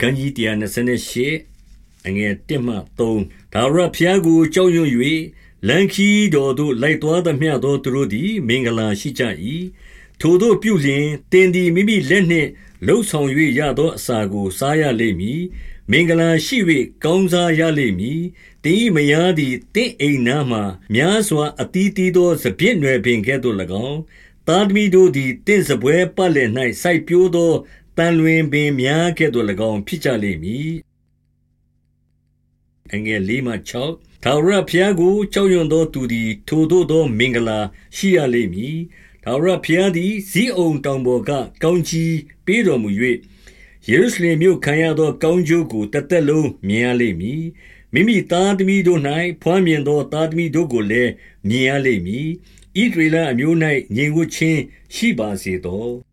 ကံကြီး128အငယ်1မှ3ဒါဝရဖျားကိုကြောက်ရွံ့၍လန်ခီတော်သို့လိုက်သွားသမျှသောသူတို့သည်မင်္ဂလာရှိကြ၏ထိုတို့ပြုလျင်တင်သည်မိမိလက်နှင့်လှုပ်ဆောင်၍ရသောအစာကိုစားရလိမ့်မည်မင်္ဂလာရှိ၍ကောင်းစားရလိမ့်မည်တင်းဤမယားသည်တင့်အိမ်နာမှများစွာအတီးတီးသောစပြည့်နွယ်ပင်ကဲ့သို့၎င်းသားသမီးတို့သည်တင့်စပွဲပတ်လည်၌စိုက်ပျိုးသော တန်လွင်ပင်များကဲ့သို့၎င်း ဖြစ်ကြလိမ့်မည်အငယ်၄မှ6ထာဝရဘုရားကို ကြောက်ရွံ့သောသူသည် ထိုသို့သော မင်္ဂလာရှိရလိမ့်မည်ထာဝရဘုရားသည်ဇီးအုံတောင်ပေါ်က ကောင်းကြီးပေးတော်မူ၍ယေရုရှလင်မြို့ခံရသော ကောင်းကျိုးကိုတသက်လုံးမြင်ရလိမ့်မည်မိမိသားသမီးတို့၌ဖွမ်းမြင်သောသားသမီးတို့ကိုလည်းမြင်ရလိမ့်မည်ဣဒရေလအမျိုး၌ငြိမ်ဝှခြင်းရှိပါစေသော